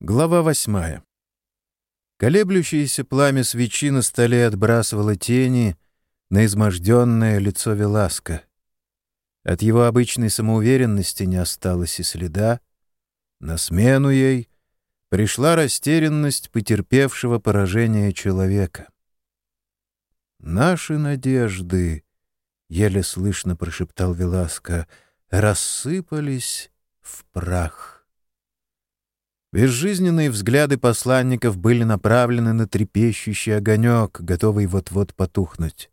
Глава восьмая. Колеблющееся пламя свечи на столе отбрасывало тени на изможденное лицо Веласка. От его обычной самоуверенности не осталось и следа. На смену ей пришла растерянность потерпевшего поражение человека. «Наши надежды», — еле слышно прошептал Веласко, — «рассыпались в прах». Безжизненные взгляды посланников были направлены на трепещущий огонек, готовый вот-вот потухнуть.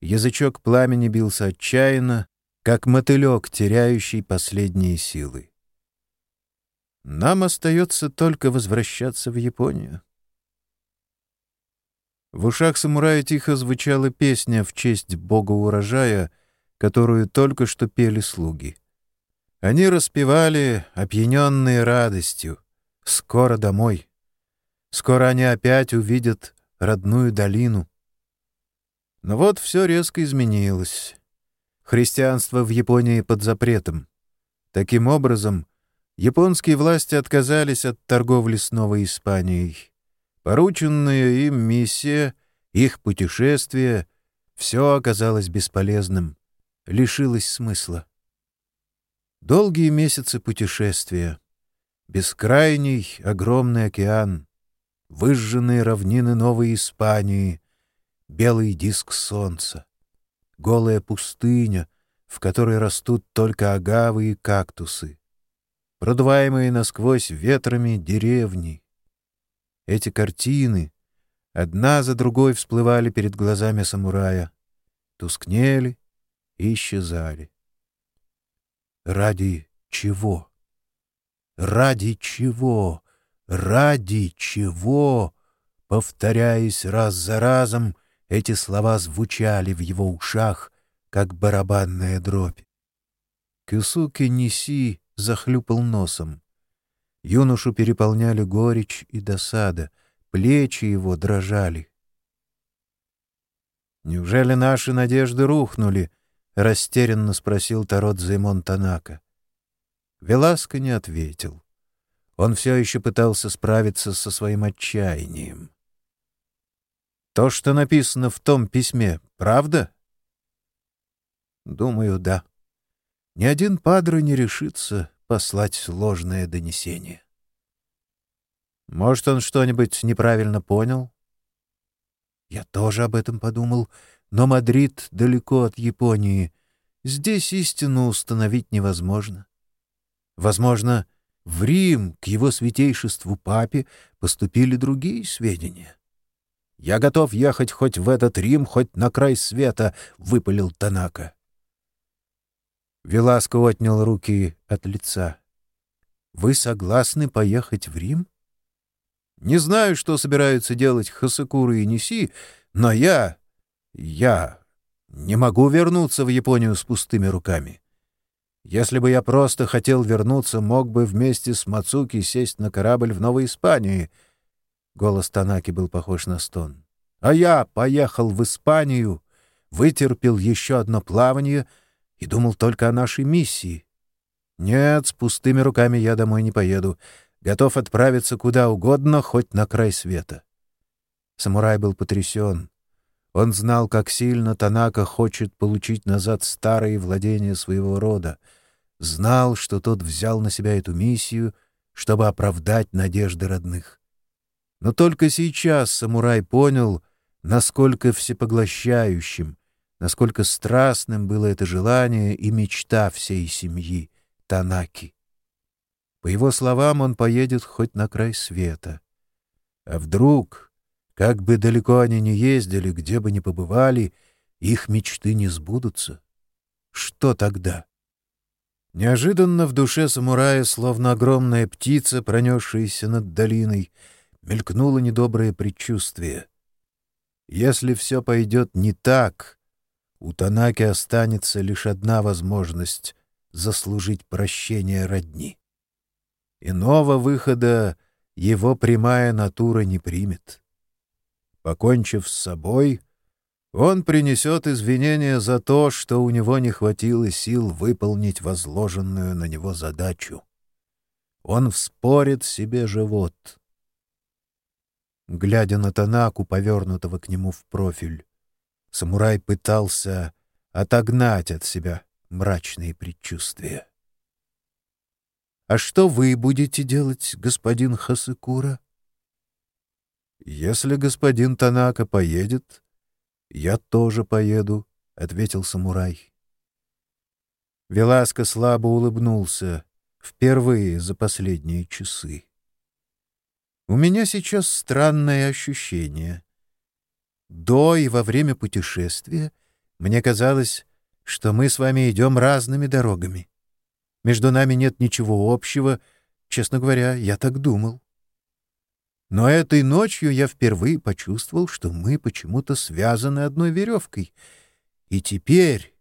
Язычок пламени бился отчаянно, как мотылек, теряющий последние силы. Нам остается только возвращаться в Японию. В ушах самурая тихо звучала песня в честь бога урожая, которую только что пели слуги. Они распевали, опьяненные радостью, Скоро домой. Скоро они опять увидят родную долину. Но вот все резко изменилось. Христианство в Японии под запретом. Таким образом, японские власти отказались от торговли с Новой Испанией. Порученная им миссия, их путешествие — все оказалось бесполезным, лишилось смысла. Долгие месяцы путешествия — Бескрайний огромный океан, выжженные равнины Новой Испании, белый диск солнца, голая пустыня, в которой растут только агавы и кактусы, продуваемые насквозь ветрами деревни. Эти картины одна за другой всплывали перед глазами самурая, тускнели и исчезали. Ради чего? Ради чего? Ради чего? Повторяясь раз за разом, эти слова звучали в его ушах, как барабанная дробь. Кюсуки Ниси захлюпал носом. Юношу переполняли горечь и досада, плечи его дрожали. «Неужели наши надежды рухнули?» — растерянно спросил Тарот Займон Танака. Веласко не ответил. Он все еще пытался справиться со своим отчаянием. «То, что написано в том письме, правда?» «Думаю, да. Ни один падре не решится послать ложное донесение». «Может, он что-нибудь неправильно понял?» «Я тоже об этом подумал, но Мадрид далеко от Японии. Здесь истину установить невозможно. Возможно, в Рим к его святейшеству папе поступили другие сведения. «Я готов ехать хоть в этот Рим, хоть на край света», — выпалил Танака. Веласко отнял руки от лица. «Вы согласны поехать в Рим?» «Не знаю, что собираются делать Хасакуры и Неси, но я... я не могу вернуться в Японию с пустыми руками. Если бы я просто хотел вернуться, мог бы вместе с Мацуки сесть на корабль в Новой Испании. Голос Танаки был похож на стон. А я поехал в Испанию, вытерпел еще одно плавание и думал только о нашей миссии. Нет, с пустыми руками я домой не поеду. Готов отправиться куда угодно, хоть на край света. Самурай был потрясен. Он знал, как сильно Танака хочет получить назад старые владения своего рода. Знал, что тот взял на себя эту миссию, чтобы оправдать надежды родных. Но только сейчас самурай понял, насколько всепоглощающим, насколько страстным было это желание и мечта всей семьи Танаки. По его словам, он поедет хоть на край света. А вдруг как бы далеко они ни ездили, где бы ни побывали, их мечты не сбудутся. Что тогда? Неожиданно в душе самурая, словно огромная птица, пронесшаяся над долиной, мелькнуло недоброе предчувствие. Если все пойдет не так, у Танаки останется лишь одна возможность — заслужить прощение родни. Иного выхода его прямая натура не примет. Покончив с собой, он принесет извинения за то, что у него не хватило сил выполнить возложенную на него задачу. Он вспорит себе живот. Глядя на Танаку, повернутого к нему в профиль, самурай пытался отогнать от себя мрачные предчувствия. «А что вы будете делать, господин Хасыкура?» «Если господин Танака поедет, я тоже поеду», — ответил самурай. Веласко слабо улыбнулся, впервые за последние часы. «У меня сейчас странное ощущение. До и во время путешествия мне казалось, что мы с вами идем разными дорогами. Между нами нет ничего общего, честно говоря, я так думал. Но этой ночью я впервые почувствовал, что мы почему-то связаны одной веревкой. И теперь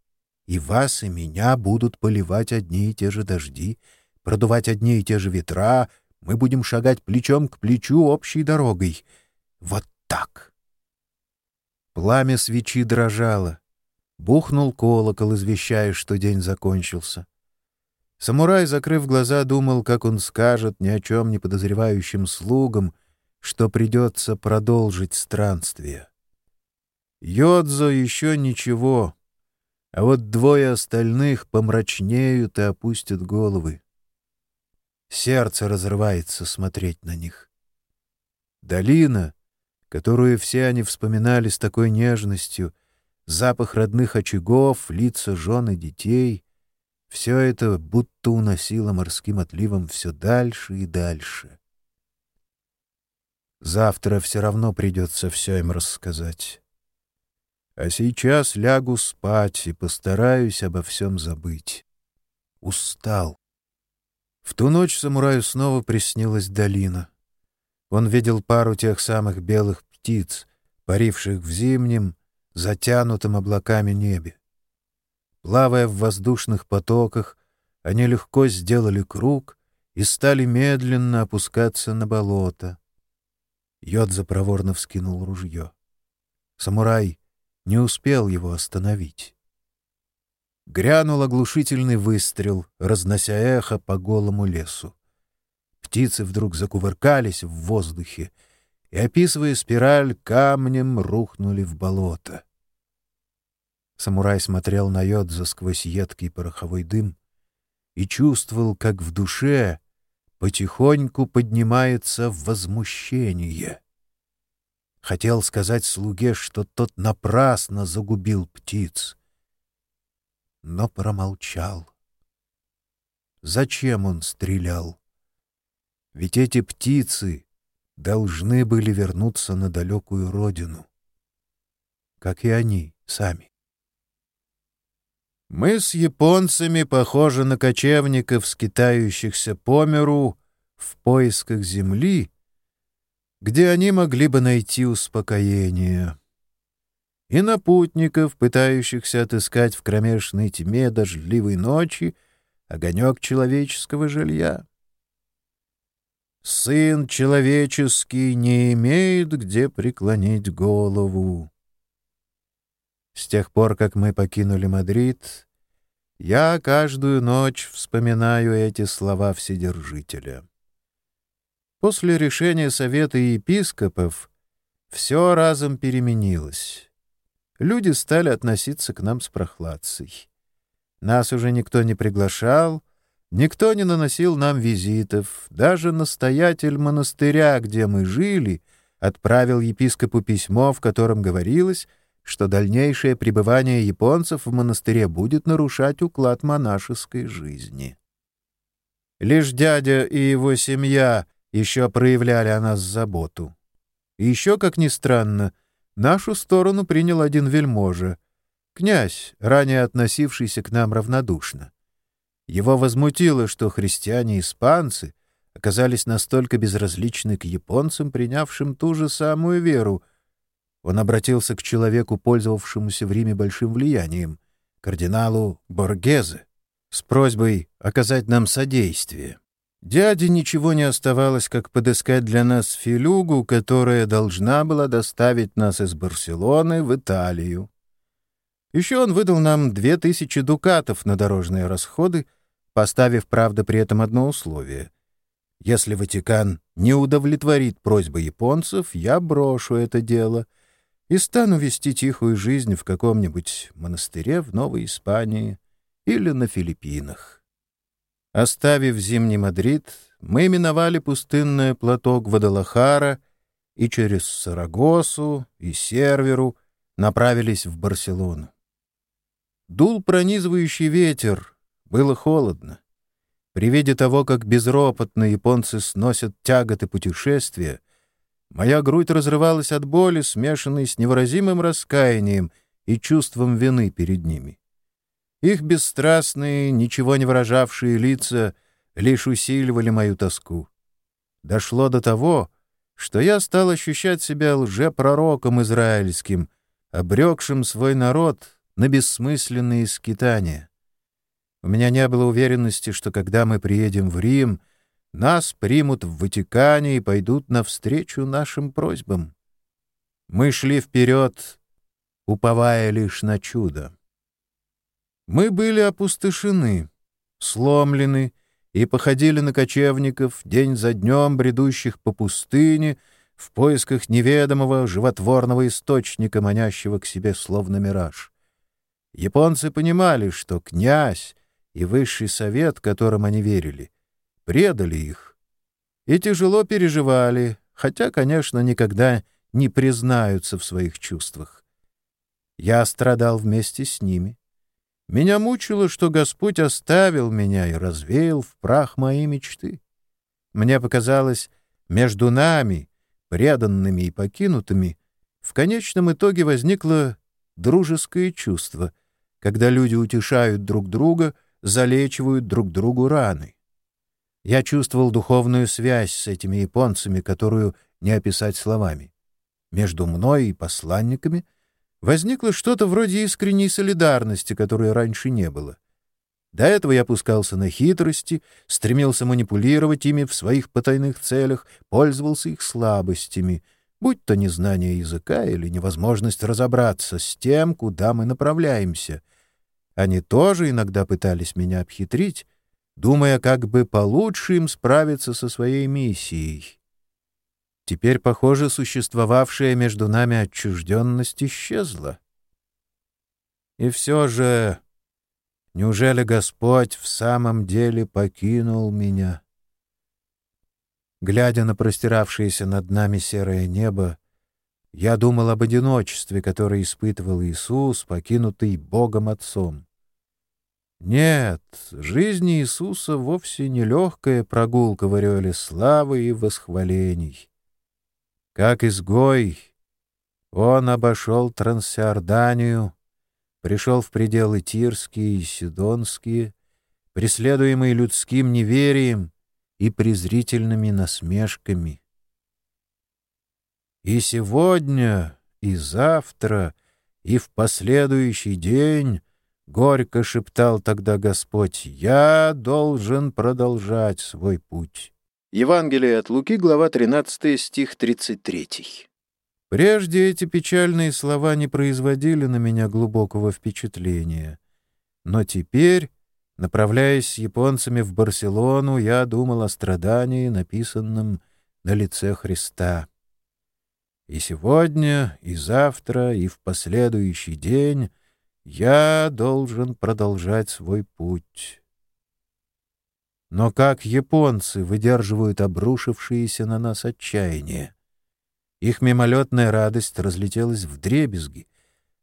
и вас, и меня будут поливать одни и те же дожди, продувать одни и те же ветра, мы будем шагать плечом к плечу общей дорогой. Вот так. Пламя свечи дрожало. Бухнул колокол, извещая, что день закончился. Самурай, закрыв глаза, думал, как он скажет ни о чем не подозревающим слугам, что придется продолжить странствие. Йодзо еще ничего, а вот двое остальных помрачнеют и опустят головы. Сердце разрывается смотреть на них. Долина, которую все они вспоминали с такой нежностью, запах родных очагов, лица жен и детей — все это будто уносило морским отливом все дальше и дальше. Завтра все равно придется все им рассказать. А сейчас лягу спать и постараюсь обо всем забыть. Устал. В ту ночь самураю снова приснилась долина. Он видел пару тех самых белых птиц, паривших в зимнем, затянутом облаками небе. Плавая в воздушных потоках, они легко сделали круг и стали медленно опускаться на болото. Йодза проворно вскинул ружье. Самурай не успел его остановить. Грянул оглушительный выстрел, разнося эхо по голому лесу. Птицы вдруг закувыркались в воздухе и, описывая спираль, камнем рухнули в болото. Самурай смотрел на Йодза сквозь едкий пороховой дым и чувствовал, как в душе потихоньку поднимается возмущение. Хотел сказать слуге, что тот напрасно загубил птиц, но промолчал. Зачем он стрелял? Ведь эти птицы должны были вернуться на далекую родину, как и они сами. Мы с японцами похожи на кочевников, скитающихся по миру в поисках земли, где они могли бы найти успокоение, и на путников, пытающихся отыскать в кромешной тьме дождливой ночи огонек человеческого жилья. Сын человеческий не имеет где преклонить голову. С тех пор, как мы покинули Мадрид, я каждую ночь вспоминаю эти слова Вседержителя. После решения Совета епископов все разом переменилось. Люди стали относиться к нам с прохладцей. Нас уже никто не приглашал, никто не наносил нам визитов, даже настоятель монастыря, где мы жили, отправил епископу письмо, в котором говорилось — что дальнейшее пребывание японцев в монастыре будет нарушать уклад монашеской жизни. Лишь дядя и его семья еще проявляли о нас заботу. И еще, как ни странно, нашу сторону принял один вельможа, князь, ранее относившийся к нам равнодушно. Его возмутило, что христиане-испанцы оказались настолько безразличны к японцам, принявшим ту же самую веру — он обратился к человеку, пользовавшемуся в Риме большим влиянием, кардиналу Боргезе, с просьбой оказать нам содействие. Дяде ничего не оставалось, как подыскать для нас филюгу, которая должна была доставить нас из Барселоны в Италию. Еще он выдал нам две тысячи дукатов на дорожные расходы, поставив, правда, при этом одно условие. Если Ватикан не удовлетворит просьбы японцев, я брошу это дело и стану вести тихую жизнь в каком-нибудь монастыре в Новой Испании или на Филиппинах. Оставив зимний Мадрид, мы миновали пустынное плато Гвадалахара и через Сарагосу и Серверу направились в Барселону. Дул пронизывающий ветер, было холодно. При виде того, как безропотно японцы сносят тяготы путешествия, моя грудь разрывалась от боли, смешанной с невыразимым раскаянием и чувством вины перед ними. Их бесстрастные, ничего не выражавшие лица лишь усиливали мою тоску. Дошло до того, что я стал ощущать себя лжепророком израильским, обрекшим свой народ на бессмысленные скитания. У меня не было уверенности, что когда мы приедем в Рим, нас примут в Ватикане и пойдут навстречу нашим просьбам. Мы шли вперед, уповая лишь на чудо. Мы были опустошены, сломлены и походили на кочевников, день за днем бредущих по пустыне в поисках неведомого животворного источника, манящего к себе словно мираж. Японцы понимали, что князь и высший совет, которым они верили, предали их. И тяжело переживали, хотя, конечно, никогда не признаются в своих чувствах. Я страдал вместе с ними. Меня мучило, что Господь оставил меня и развеял в прах мои мечты. Мне показалось, между нами, преданными и покинутыми, в конечном итоге возникло дружеское чувство, когда люди утешают друг друга — залечивают друг другу раны. Я чувствовал духовную связь с этими японцами, которую не описать словами. Между мной и посланниками возникло что-то вроде искренней солидарности, которой раньше не было. До этого я пускался на хитрости, стремился манипулировать ими в своих потайных целях, пользовался их слабостями, будь то незнание языка или невозможность разобраться с тем, куда мы направляемся — они тоже иногда пытались меня обхитрить, думая, как бы получше им справиться со своей миссией. Теперь, похоже, существовавшая между нами отчужденность исчезла. И все же, неужели Господь в самом деле покинул меня? Глядя на простиравшееся над нами серое небо, я думал об одиночестве, которое испытывал Иисус, покинутый Богом Отцом. Нет, жизнь Иисуса вовсе не легкая прогулка в ореоле славы и восхвалений. Как изгой, он обошел Трансиорданию, пришел в пределы Тирские и Сидонские, преследуемый людским неверием и презрительными насмешками. И сегодня, и завтра, и в последующий день — горько шептал тогда Господь, — «я должен продолжать свой путь». Евангелие от Луки, глава 13, стих 33. Прежде эти печальные слова не производили на меня глубокого впечатления. Но теперь, направляясь с японцами в Барселону, я думал о страдании, написанном на лице Христа. И сегодня, и завтра, и в последующий день я должен продолжать свой путь. Но как японцы выдерживают обрушившиеся на нас отчаяние? Их мимолетная радость разлетелась в дребезги.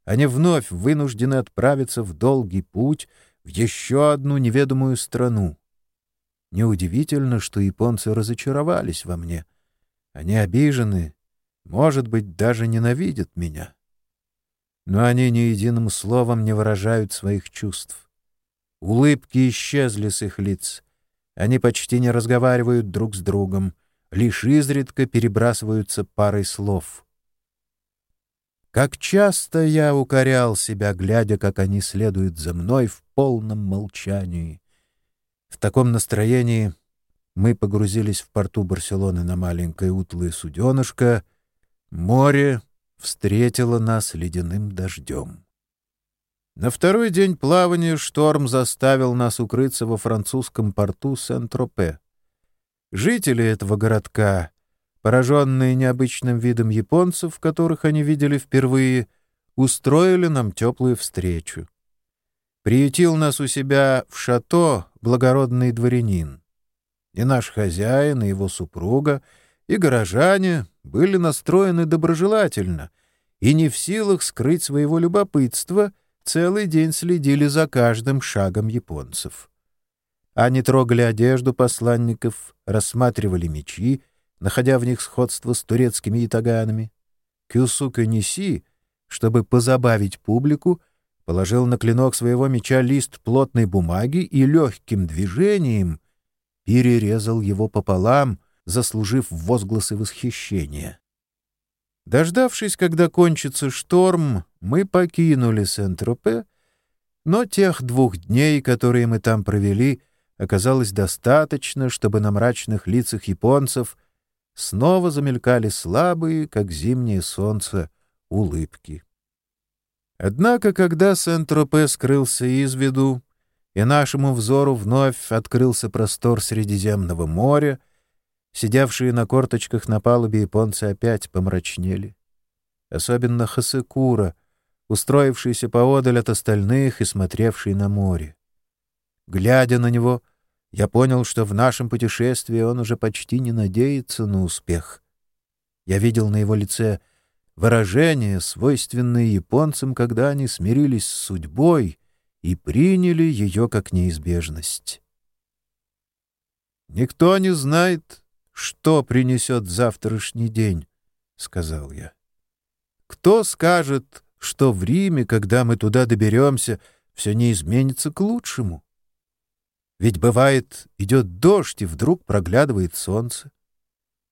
Они вновь вынуждены отправиться в долгий путь в еще одну неведомую страну. Неудивительно, что японцы разочаровались во мне. Они обижены может быть, даже ненавидят меня. Но они ни единым словом не выражают своих чувств. Улыбки исчезли с их лиц. Они почти не разговаривают друг с другом, лишь изредка перебрасываются парой слов. Как часто я укорял себя, глядя, как они следуют за мной в полном молчании. В таком настроении мы погрузились в порту Барселоны на маленькое утлое суденышко — Море встретило нас ледяным дождем. На второй день плавания шторм заставил нас укрыться во французском порту Сен-Тропе. Жители этого городка, пораженные необычным видом японцев, которых они видели впервые, устроили нам теплую встречу. Приютил нас у себя в шато благородный дворянин. И наш хозяин, и его супруга, и горожане были настроены доброжелательно и не в силах скрыть своего любопытства, целый день следили за каждым шагом японцев. Они трогали одежду посланников, рассматривали мечи, находя в них сходство с турецкими ятаганами. Кюсука Ниси, чтобы позабавить публику, положил на клинок своего меча лист плотной бумаги и легким движением перерезал его пополам, заслужив возгласы восхищения. Дождавшись, когда кончится шторм, мы покинули Сент-Тропе, но тех двух дней, которые мы там провели, оказалось достаточно, чтобы на мрачных лицах японцев снова замелькали слабые, как зимнее солнце, улыбки. Однако, когда Сент-Тропе скрылся из виду, и нашему взору вновь открылся простор Средиземного моря, сидевшие на корточках на палубе японцы опять помрачнели. Особенно Хасекура, устроившийся поодаль от остальных и смотревший на море. Глядя на него, я понял, что в нашем путешествии он уже почти не надеется на успех. Я видел на его лице выражения, свойственные японцам, когда они смирились с судьбой и приняли ее как неизбежность. «Никто не знает, что принесет завтрашний день», — сказал я. «Кто скажет, что в Риме, когда мы туда доберемся, все не изменится к лучшему? Ведь бывает, идет дождь, и вдруг проглядывает солнце.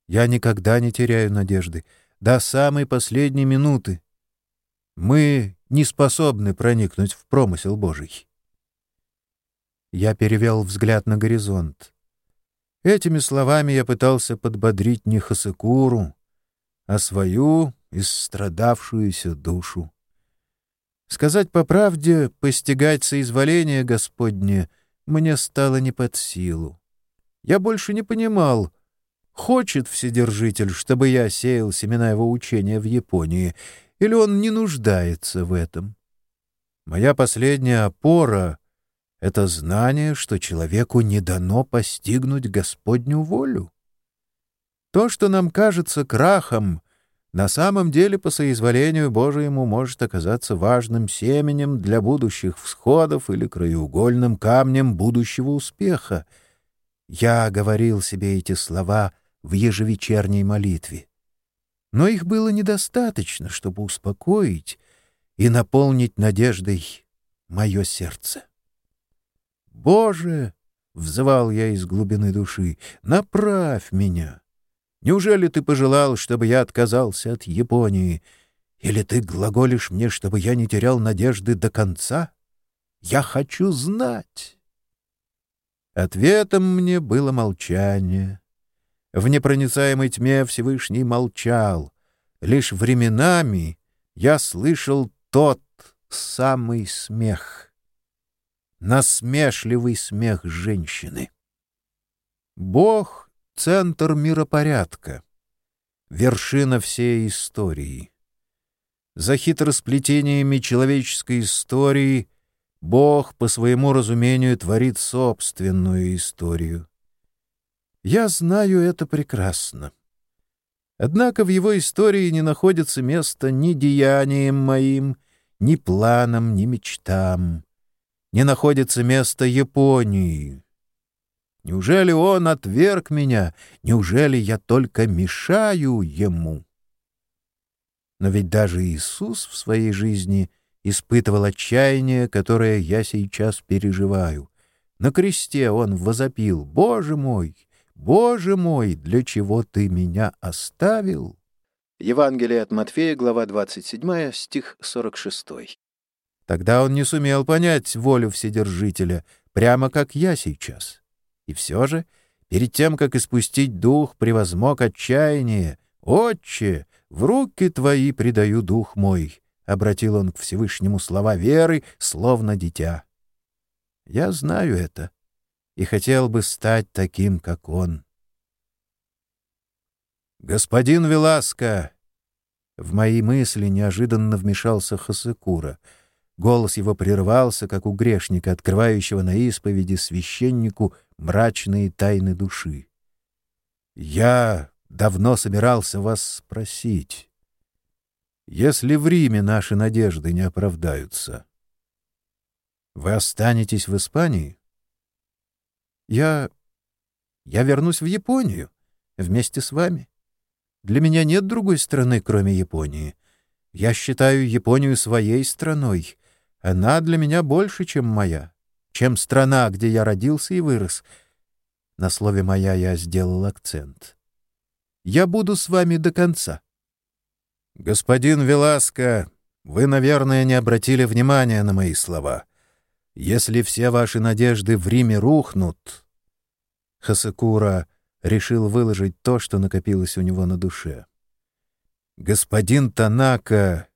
Я никогда не теряю надежды до самой последней минуты. Мы не способны проникнуть в промысел Божий. Я перевел взгляд на горизонт. Этими словами я пытался подбодрить не Хасекуру, а свою истрадавшуюся душу. Сказать по правде, постигать соизволение Господне мне стало не под силу. Я больше не понимал, Хочет Вседержитель, чтобы я сеял семена его учения в Японии, или он не нуждается в этом? Моя последняя опора — это знание, что человеку не дано постигнуть Господню волю. То, что нам кажется крахом, на самом деле по соизволению Божьему может оказаться важным семенем для будущих всходов или краеугольным камнем будущего успеха. Я говорил себе эти слова — в ежевечерней молитве. Но их было недостаточно, чтобы успокоить и наполнить надеждой мое сердце. «Боже!» — взывал я из глубины души. «Направь меня! Неужели ты пожелал, чтобы я отказался от Японии? Или ты глаголишь мне, чтобы я не терял надежды до конца? Я хочу знать!» Ответом мне было молчание. В непроницаемой тьме Всевышний молчал. Лишь временами я слышал тот самый смех. Насмешливый смех женщины. Бог — центр миропорядка, вершина всей истории. За хитросплетениями человеческой истории Бог по своему разумению творит собственную историю. Я знаю это прекрасно. Однако в его истории не находится места ни деяниям моим, ни планам, ни мечтам. Не находится места Японии. Неужели он отверг меня? Неужели я только мешаю ему? Но ведь даже Иисус в своей жизни испытывал отчаяние, которое я сейчас переживаю. На кресте он возопил «Боже мой!» «Боже мой, для чего ты меня оставил?» Евангелие от Матфея, глава 27, стих 46. Тогда он не сумел понять волю Вседержителя, прямо как я сейчас. И все же, перед тем, как испустить дух, превозмог отчаяние. «Отче, в руки твои предаю дух мой», — обратил он к Всевышнему слова веры, словно дитя. Я знаю это и хотел бы стать таким, как он. «Господин Веласко!» В мои мысли неожиданно вмешался Хасекура. Голос его прервался, как у грешника, открывающего на исповеди священнику мрачные тайны души. «Я давно собирался вас спросить. Если в Риме наши надежды не оправдаются, вы останетесь в Испании?» «Я... я вернусь в Японию вместе с вами. Для меня нет другой страны, кроме Японии. Я считаю Японию своей страной. Она для меня больше, чем моя, чем страна, где я родился и вырос. На слове «моя» я сделал акцент. Я буду с вами до конца. Господин Веласко, вы, наверное, не обратили внимания на мои слова. Если все ваши надежды в Риме рухнут... Хасакура решил выложить то, что накопилось у него на душе. Господин Танака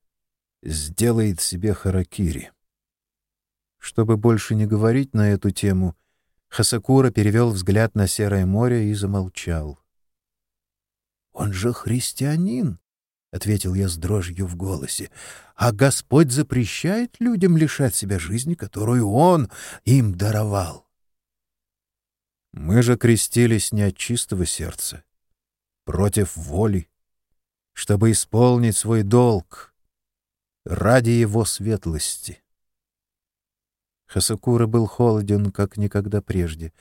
сделает себе харакири. Чтобы больше не говорить на эту тему, Хасакура перевел взгляд на Серое море и замолчал. «Он же христианин!» — ответил я с дрожью в голосе. «А Господь запрещает людям лишать себя жизни, которую Он им даровал». Мы же крестились не от чистого сердца, против воли, чтобы исполнить свой долг ради его светлости. Хасакура был холоден, как никогда прежде.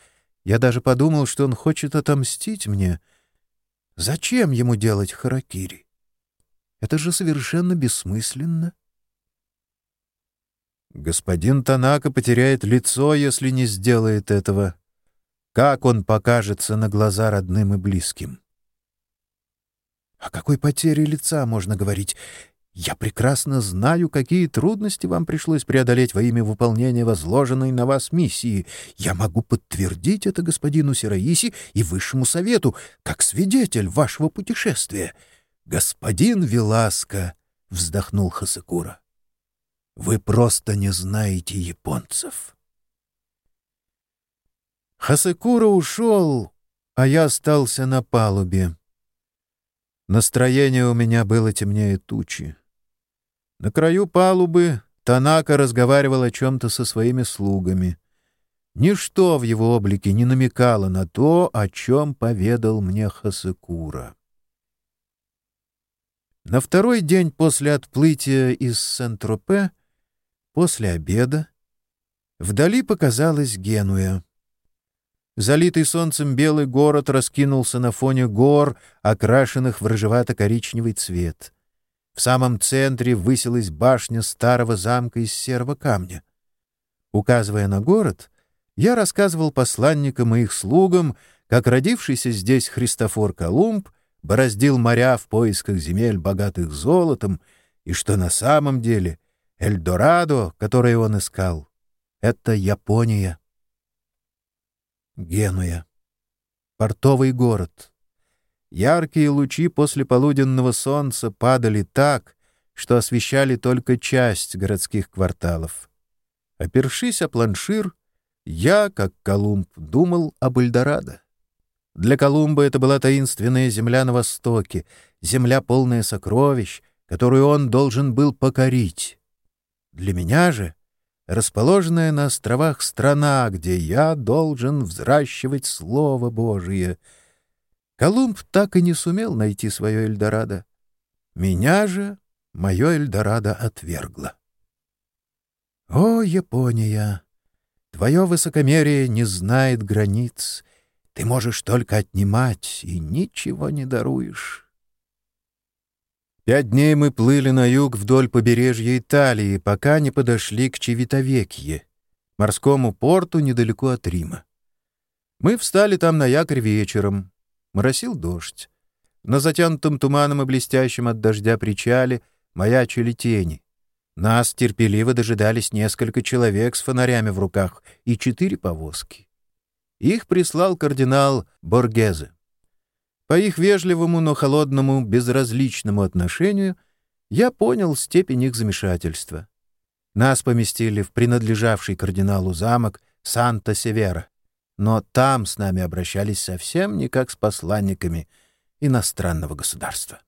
Я даже подумал, что он хочет отомстить мне. Зачем ему делать харакири? Это же совершенно бессмысленно. Господин Танака потеряет лицо, если не сделает этого. Как он покажется на глаза родным и близким? О какой потере лица можно говорить? Я прекрасно знаю, какие трудности вам пришлось преодолеть во имя выполнения возложенной на вас миссии. Я могу подтвердить это господину Сираиси и высшему совету, как свидетель вашего путешествия. Господин Веласко, — вздохнул Хасакура, — вы просто не знаете японцев. Хасекура ушел, а я остался на палубе. Настроение у меня было темнее тучи. На краю палубы Танака разговаривал о чем-то со своими слугами. Ничто в его облике не намекало на то, о чем поведал мне Хасекура. На второй день после отплытия из Сент-Тропе, после обеда, вдали показалась Генуя. Залитый солнцем белый город раскинулся на фоне гор, окрашенных в рыжевато-коричневый цвет. В самом центре высилась башня старого замка из серого камня. Указывая на город, я рассказывал посланникам и их слугам, как родившийся здесь Христофор Колумб бороздил моря в поисках земель, богатых золотом, и что на самом деле Эльдорадо, которое он искал, — это Япония. Генуя. Портовый город. Яркие лучи после полуденного солнца падали так, что освещали только часть городских кварталов. Опершись о планшир, я, как Колумб, думал об Эльдорадо. Для Колумба это была таинственная земля на востоке, земля полная сокровищ, которую он должен был покорить. Для меня же расположенная на островах страна, где я должен взращивать Слово Божие. Колумб так и не сумел найти свое Эльдорадо. Меня же мое Эльдорадо отвергло. О, Япония! Твое высокомерие не знает границ. Ты можешь только отнимать и ничего не даруешь. Пять дней мы плыли на юг вдоль побережья Италии, пока не подошли к Чевитовекье, морскому порту недалеко от Рима. Мы встали там на якорь вечером. Моросил дождь. На затянутом туманом и блестящем от дождя причале маячили тени. Нас терпеливо дожидались несколько человек с фонарями в руках и четыре повозки. Их прислал кардинал Боргезе. По их вежливому, но холодному, безразличному отношению я понял степень их замешательства. Нас поместили в принадлежавший кардиналу замок Санта-Севера, но там с нами обращались совсем не как с посланниками, иностранного государства.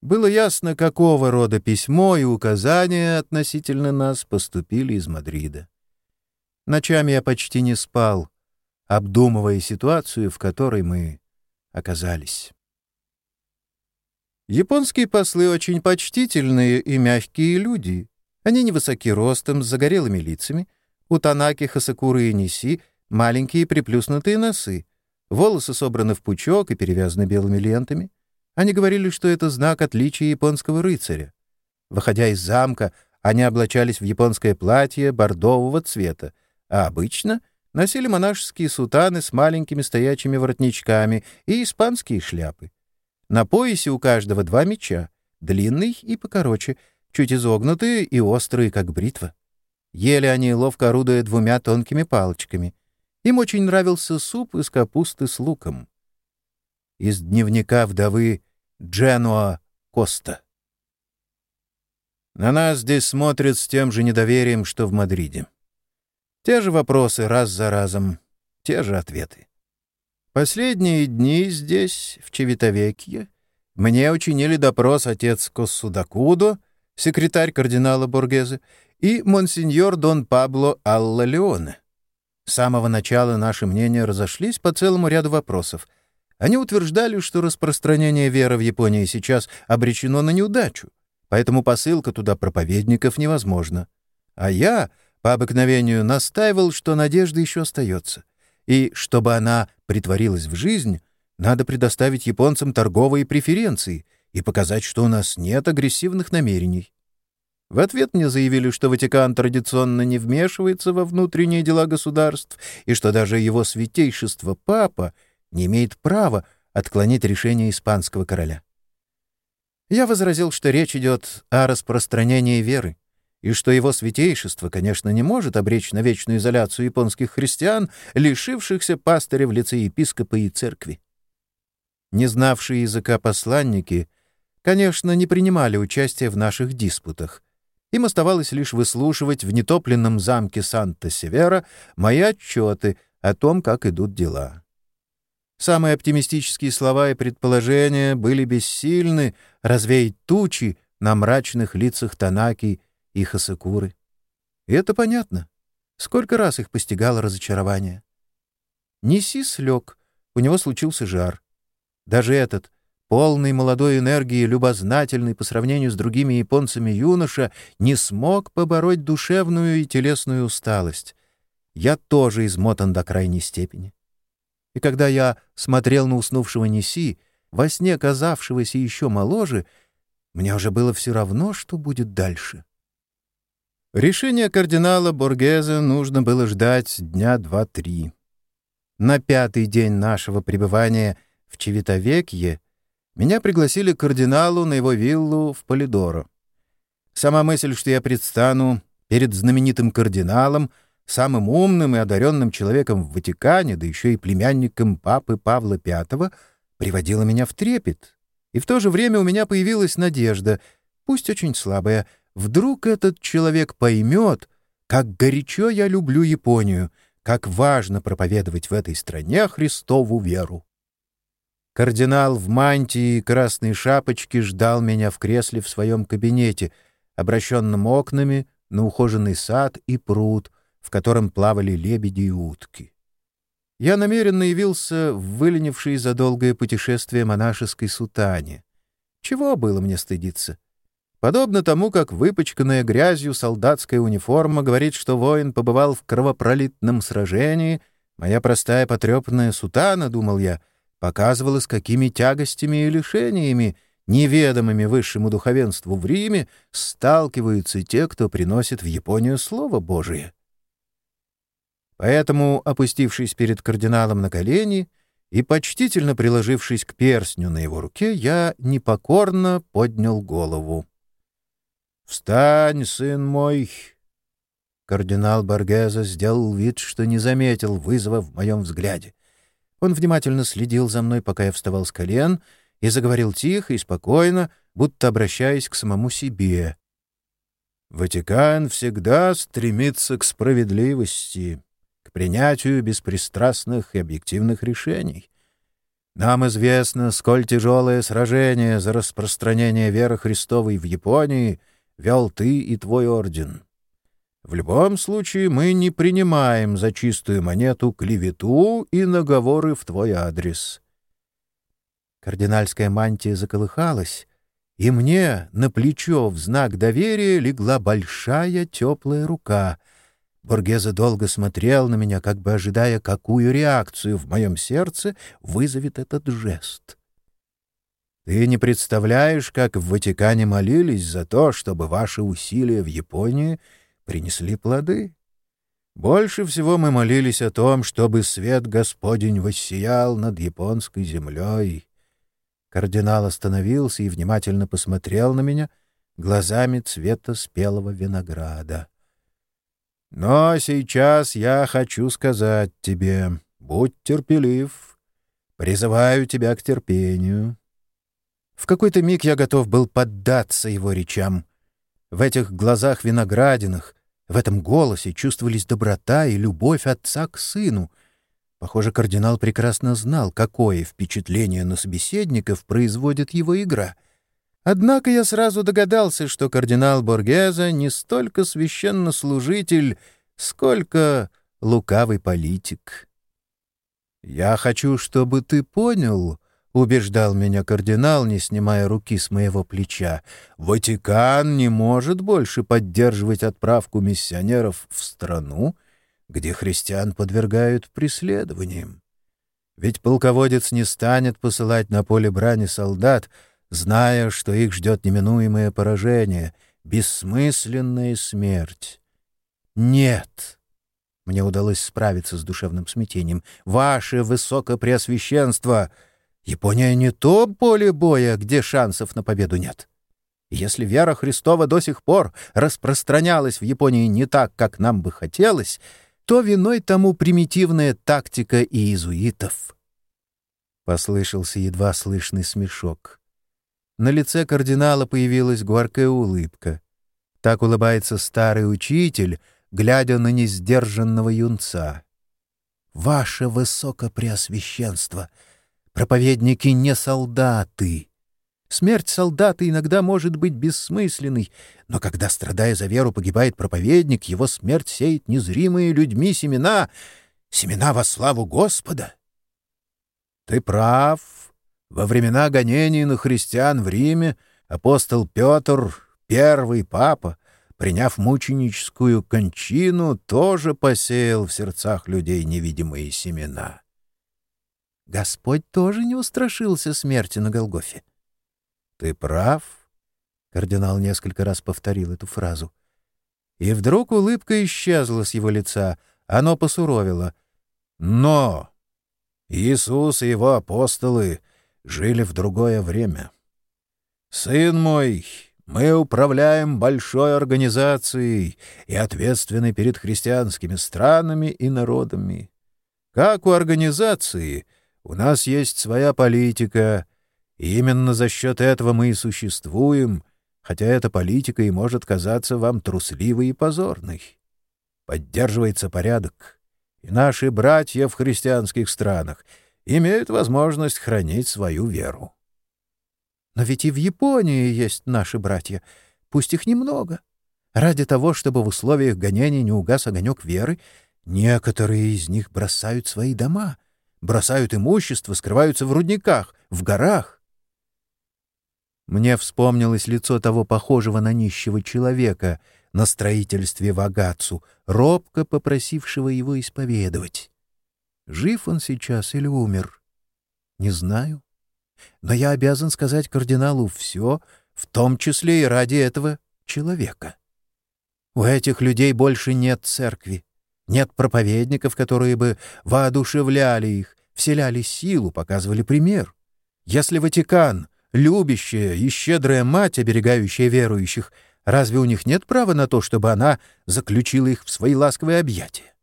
Было ясно, какого рода письмо и указания относительно нас поступили из Мадрида. Ночами я почти не спал, обдумывая ситуацию, в которой мы оказались. Японские послы очень почтительные и мягкие люди. Они невысоки ростом, с загорелыми лицами. У Танаки, Хасакуры и Ниси маленькие приплюснутые носы. Волосы собраны в пучок и перевязаны белыми лентами. Они говорили, что это знак отличия японского рыцаря. Выходя из замка, они облачались в японское платье бордового цвета, а обычно носили монашеские сутаны с маленькими стоячими воротничками и испанские шляпы. На поясе у каждого два меча, длинный и покороче, чуть изогнутые и острые, как бритва. Ели они, ловко орудуя двумя тонкими палочками. Им очень нравился суп из капусты с луком. Из дневника вдовы Дженуа Коста. На нас здесь смотрят с тем же недоверием, что в Мадриде. Те же вопросы раз за разом, те же ответы. Последние дни здесь, в Чевитовекье, мне учинили допрос отец Коссудакудо, секретарь кардинала Боргезе, и монсеньор Дон Пабло Алла Леоне. С самого начала наши мнения разошлись по целому ряду вопросов. Они утверждали, что распространение веры в Японии сейчас обречено на неудачу, поэтому посылка туда проповедников невозможна. А я, по обыкновению, настаивал, что надежда еще остается — и чтобы она притворилась в жизнь, надо предоставить японцам торговые преференции и показать, что у нас нет агрессивных намерений. В ответ мне заявили, что Ватикан традиционно не вмешивается во внутренние дела государств и что даже его святейшество Папа не имеет права отклонить решение испанского короля. Я возразил, что речь идет о распространении веры и что его святейшество, конечно, не может обречь на вечную изоляцию японских христиан, лишившихся пастыря в лице епископа и церкви. Не знавшие языка посланники, конечно, не принимали участия в наших диспутах. Им оставалось лишь выслушивать в нетопленном замке Санта-Севера мои отчеты о том, как идут дела. Самые оптимистические слова и предположения были бессильны развеять тучи на мрачных лицах Танаки и Хасакуры. И это понятно. Сколько раз их постигало разочарование. Неси слег, у него случился жар. Даже этот, полный молодой энергии, любознательный по сравнению с другими японцами юноша, не смог побороть душевную и телесную усталость. Я тоже измотан до крайней степени. И когда я смотрел на уснувшего Неси, во сне казавшегося еще моложе, мне уже было все равно, что будет дальше. Решение кардинала Боргезе нужно было ждать дня два-три. На пятый день нашего пребывания в Чевитовекье меня пригласили к кардиналу на его виллу в Полидоро. Сама мысль, что я предстану перед знаменитым кардиналом, самым умным и одаренным человеком в Ватикане, да еще и племянником папы Павла V, приводила меня в трепет. И в то же время у меня появилась надежда, пусть очень слабая, Вдруг этот человек поймет, как горячо я люблю Японию, как важно проповедовать в этой стране Христову веру. Кардинал в мантии и красной шапочке ждал меня в кресле в своем кабинете, обращенном окнами на ухоженный сад и пруд, в котором плавали лебеди и утки. Я намеренно явился в выленившей за долгое путешествие монашеской сутане. Чего было мне стыдиться? Подобно тому, как выпачканная грязью солдатская униформа говорит, что воин побывал в кровопролитном сражении, моя простая потрепанная сутана, думал я, показывала, с какими тягостями и лишениями, неведомыми высшему духовенству в Риме, сталкиваются те, кто приносит в Японию Слово Божие. Поэтому, опустившись перед кардиналом на колени и почтительно приложившись к перстню на его руке, я непокорно поднял голову. «Встань, сын мой!» Кардинал Баргеза сделал вид, что не заметил вызова в моем взгляде. Он внимательно следил за мной, пока я вставал с колен, и заговорил тихо и спокойно, будто обращаясь к самому себе. «Ватикан всегда стремится к справедливости, к принятию беспристрастных и объективных решений. Нам известно, сколь тяжелое сражение за распространение веры Христовой в Японии вел ты и твой орден. В любом случае мы не принимаем за чистую монету клевету и наговоры в твой адрес. Кардинальская мантия заколыхалась, и мне на плечо в знак доверия легла большая теплая рука — Боргеза долго смотрел на меня, как бы ожидая, какую реакцию в моем сердце вызовет этот жест. Ты не представляешь, как в Ватикане молились за то, чтобы ваши усилия в Японии принесли плоды. Больше всего мы молились о том, чтобы свет Господень воссиял над японской землей. Кардинал остановился и внимательно посмотрел на меня глазами цвета спелого винограда. Но сейчас я хочу сказать тебе, будь терпелив, призываю тебя к терпению. В какой-то миг я готов был поддаться его речам. В этих глазах виноградинах, в этом голосе чувствовались доброта и любовь отца к сыну. Похоже, кардинал прекрасно знал, какое впечатление на собеседников производит его игра — Однако я сразу догадался, что кардинал Боргеза не столько священнослужитель, сколько лукавый политик. «Я хочу, чтобы ты понял», — убеждал меня кардинал, не снимая руки с моего плеча, «Ватикан не может больше поддерживать отправку миссионеров в страну, где христиан подвергают преследованиям. Ведь полководец не станет посылать на поле брани солдат, зная, что их ждет неминуемое поражение, бессмысленная смерть. Нет. Мне удалось справиться с душевным смятением. Ваше Высокопреосвященство! Япония не то поле боя, где шансов на победу нет. Если вера Христова до сих пор распространялась в Японии не так, как нам бы хотелось, то виной тому примитивная тактика иезуитов. Послышался едва слышный смешок. На лице кардинала появилась горькая улыбка. Так улыбается старый учитель, глядя на несдержанного юнца. «Ваше Высокопреосвященство! Проповедники не солдаты!» Смерть солдата иногда может быть бессмысленной, но когда, страдая за веру, погибает проповедник, его смерть сеет незримые людьми семена, семена во славу Господа. Ты прав, во времена гонений на христиан в Риме апостол Петр, первый папа, приняв мученическую кончину, тоже посеял в сердцах людей невидимые семена. Господь тоже не устрашился смерти на Голгофе. «Ты прав», — кардинал несколько раз повторил эту фразу. И вдруг улыбка исчезла с его лица, оно посуровило. «Но Иисус и его апостолы — жили в другое время. «Сын мой, мы управляем большой организацией и ответственны перед христианскими странами и народами. Как у организации, у нас есть своя политика, и именно за счет этого мы и существуем, хотя эта политика и может казаться вам трусливой и позорной. Поддерживается порядок, и наши братья в христианских странах — имеют возможность хранить свою веру. Но ведь и в Японии есть наши братья, пусть их немного. Ради того, чтобы в условиях гонений не угас огонек веры, некоторые из них бросают свои дома, бросают имущество, скрываются в рудниках, в горах. Мне вспомнилось лицо того похожего на нищего человека на строительстве в Агацу, робко попросившего его исповедовать. Жив он сейчас или умер? Не знаю. Но я обязан сказать кардиналу все, в том числе и ради этого человека. У этих людей больше нет церкви, нет проповедников, которые бы воодушевляли их, вселяли силу, показывали пример. Если Ватикан — любящая и щедрая мать, оберегающая верующих, разве у них нет права на то, чтобы она заключила их в свои ласковые объятия?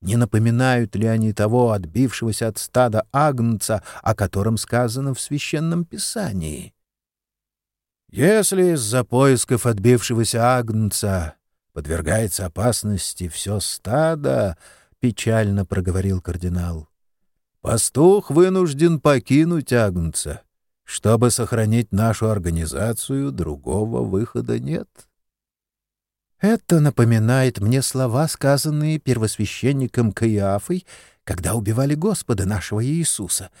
Не напоминают ли они того отбившегося от стада агнца, о котором сказано в Священном Писании? Если из-за поисков отбившегося агнца подвергается опасности все стадо, — печально проговорил кардинал, Пастух вынужден покинуть Агнца. Чтобы сохранить нашу организацию, другого выхода нет. Это напоминает мне слова, сказанные первосвященником Каиафой, когда убивали Господа нашего Иисуса.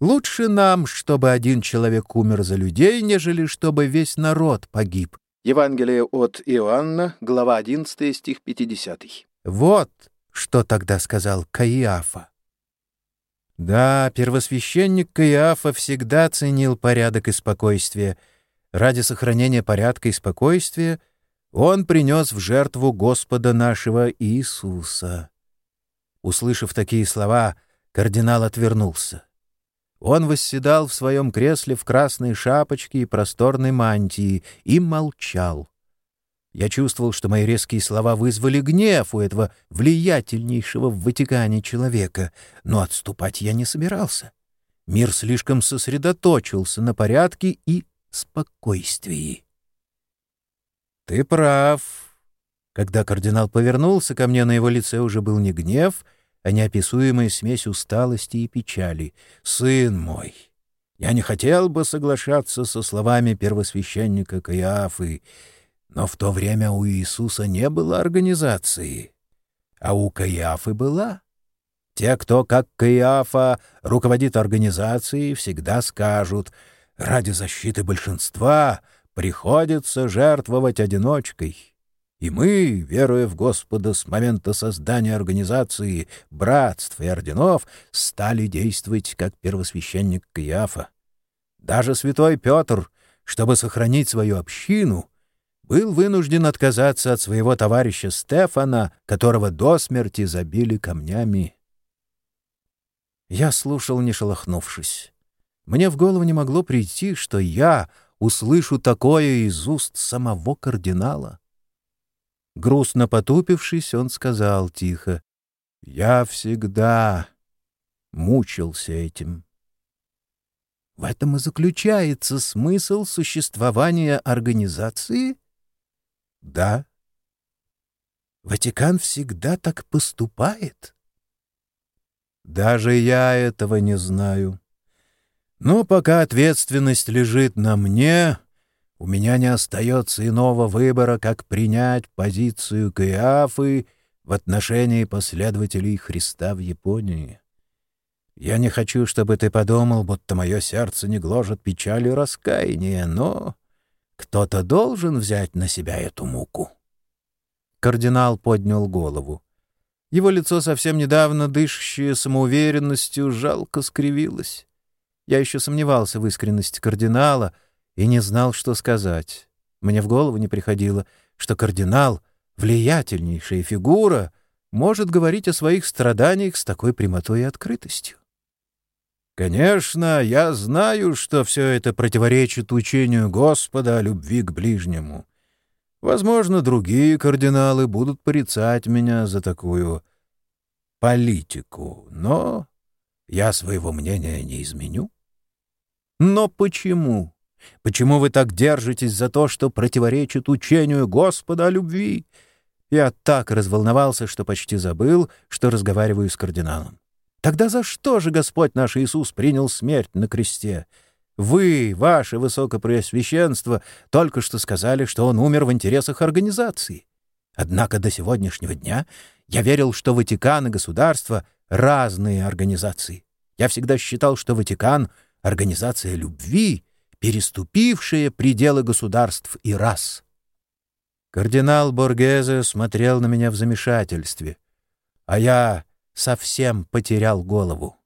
Лучше нам, чтобы один человек умер за людей, нежели чтобы весь народ погиб. Евангелие от Иоанна, глава 11, стих 50. Вот что тогда сказал Каиафа. Да, первосвященник Каиафа всегда ценил порядок и спокойствие. Ради сохранения порядка и спокойствия он принес в жертву Господа нашего Иисуса. Услышав такие слова, кардинал отвернулся. Он восседал в своем кресле в красной шапочке и просторной мантии и молчал. Я чувствовал, что мои резкие слова вызвали гнев у этого влиятельнейшего в Ватикане человека, но отступать я не собирался. Мир слишком сосредоточился на порядке и спокойствии. «Ты прав». Когда кардинал повернулся ко мне, на его лице уже был не гнев, а неописуемая смесь усталости и печали. «Сын мой, я не хотел бы соглашаться со словами первосвященника Каиафы, но в то время у Иисуса не было организации, а у Каиафы была. Те, кто, как Каиафа, руководит организацией, всегда скажут, ради защиты большинства приходится жертвовать одиночкой. И мы, веруя в Господа с момента создания организации братств и орденов, стали действовать как первосвященник Каиафа. Даже святой Петр, чтобы сохранить свою общину, был вынужден отказаться от своего товарища Стефана, которого до смерти забили камнями. Я слушал, не шелохнувшись. Мне в голову не могло прийти, что я услышу такое из уст самого кардинала. Грустно потупившись, он сказал тихо, «Я всегда мучился этим». В этом и заключается смысл существования организации — да. Ватикан всегда так поступает? Даже я этого не знаю. Но пока ответственность лежит на мне, у меня не остается иного выбора, как принять позицию Каиафы в отношении последователей Христа в Японии. Я не хочу, чтобы ты подумал, будто мое сердце не гложет печали и раскаяния, но кто-то должен взять на себя эту муку. Кардинал поднял голову. Его лицо, совсем недавно дышащее самоуверенностью, жалко скривилось. Я еще сомневался в искренности кардинала и не знал, что сказать. Мне в голову не приходило, что кардинал, влиятельнейшая фигура, может говорить о своих страданиях с такой прямотой и открытостью. Конечно, я знаю, что все это противоречит учению Господа о любви к ближнему. Возможно, другие кардиналы будут порицать меня за такую политику, но я своего мнения не изменю. Но почему? Почему вы так держитесь за то, что противоречит учению Господа о любви? Я так разволновался, что почти забыл, что разговариваю с кардиналом. Тогда за что же Господь наш Иисус принял смерть на кресте? Вы, ваше высокопреосвященство, только что сказали, что он умер в интересах организации. Однако до сегодняшнего дня я верил, что Ватикан и государство — разные организации. Я всегда считал, что Ватикан — организация любви, переступившая пределы государств и рас. Кардинал Боргезе смотрел на меня в замешательстве, а я совсем потерял голову.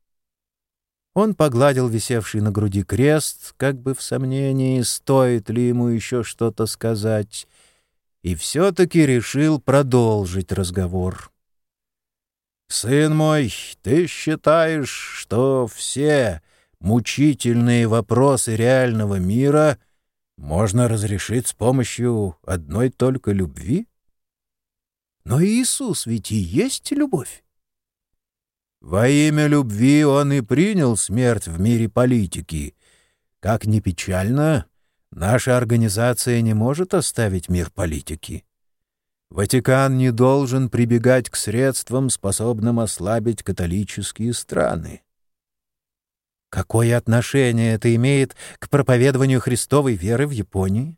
Он погладил висевший на груди крест, как бы в сомнении, стоит ли ему еще что-то сказать, и все-таки решил продолжить разговор. «Сын мой, ты считаешь, что все мучительные вопросы реального мира можно разрешить с помощью одной только любви? Но Иисус ведь и есть любовь. Во имя любви он и принял смерть в мире политики. Как ни печально, наша организация не может оставить мир политики. Ватикан не должен прибегать к средствам, способным ослабить католические страны. Какое отношение это имеет к проповедованию христовой веры в Японии?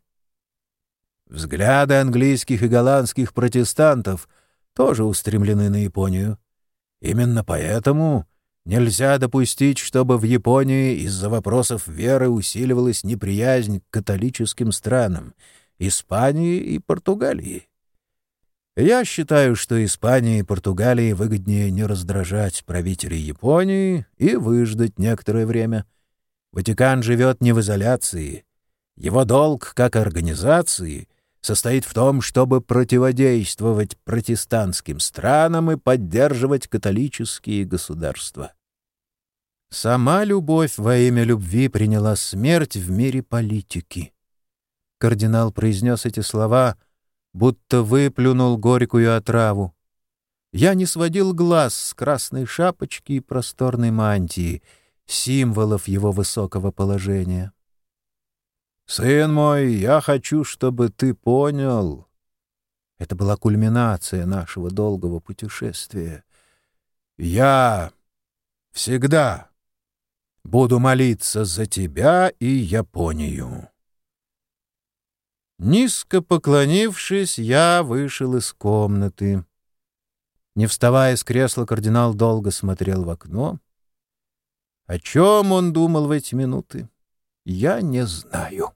Взгляды английских и голландских протестантов тоже устремлены на Японию. Именно поэтому нельзя допустить, чтобы в Японии из-за вопросов веры усиливалась неприязнь к католическим странам — Испании и Португалии. Я считаю, что Испании и Португалии выгоднее не раздражать правителей Японии и выждать некоторое время. Ватикан живет не в изоляции. Его долг как организации состоит в том, чтобы противодействовать протестантским странам и поддерживать католические государства. Сама любовь во имя любви приняла смерть в мире политики. Кардинал произнес эти слова — будто выплюнул горькую отраву. Я не сводил глаз с красной шапочки и просторной мантии, символов его высокого положения. «Сын мой, я хочу, чтобы ты понял...» Это была кульминация нашего долгого путешествия. «Я всегда буду молиться за тебя и Японию». Низко поклонившись, я вышел из комнаты. Не вставая с кресла, кардинал долго смотрел в окно. О чем он думал в эти минуты, я не знаю.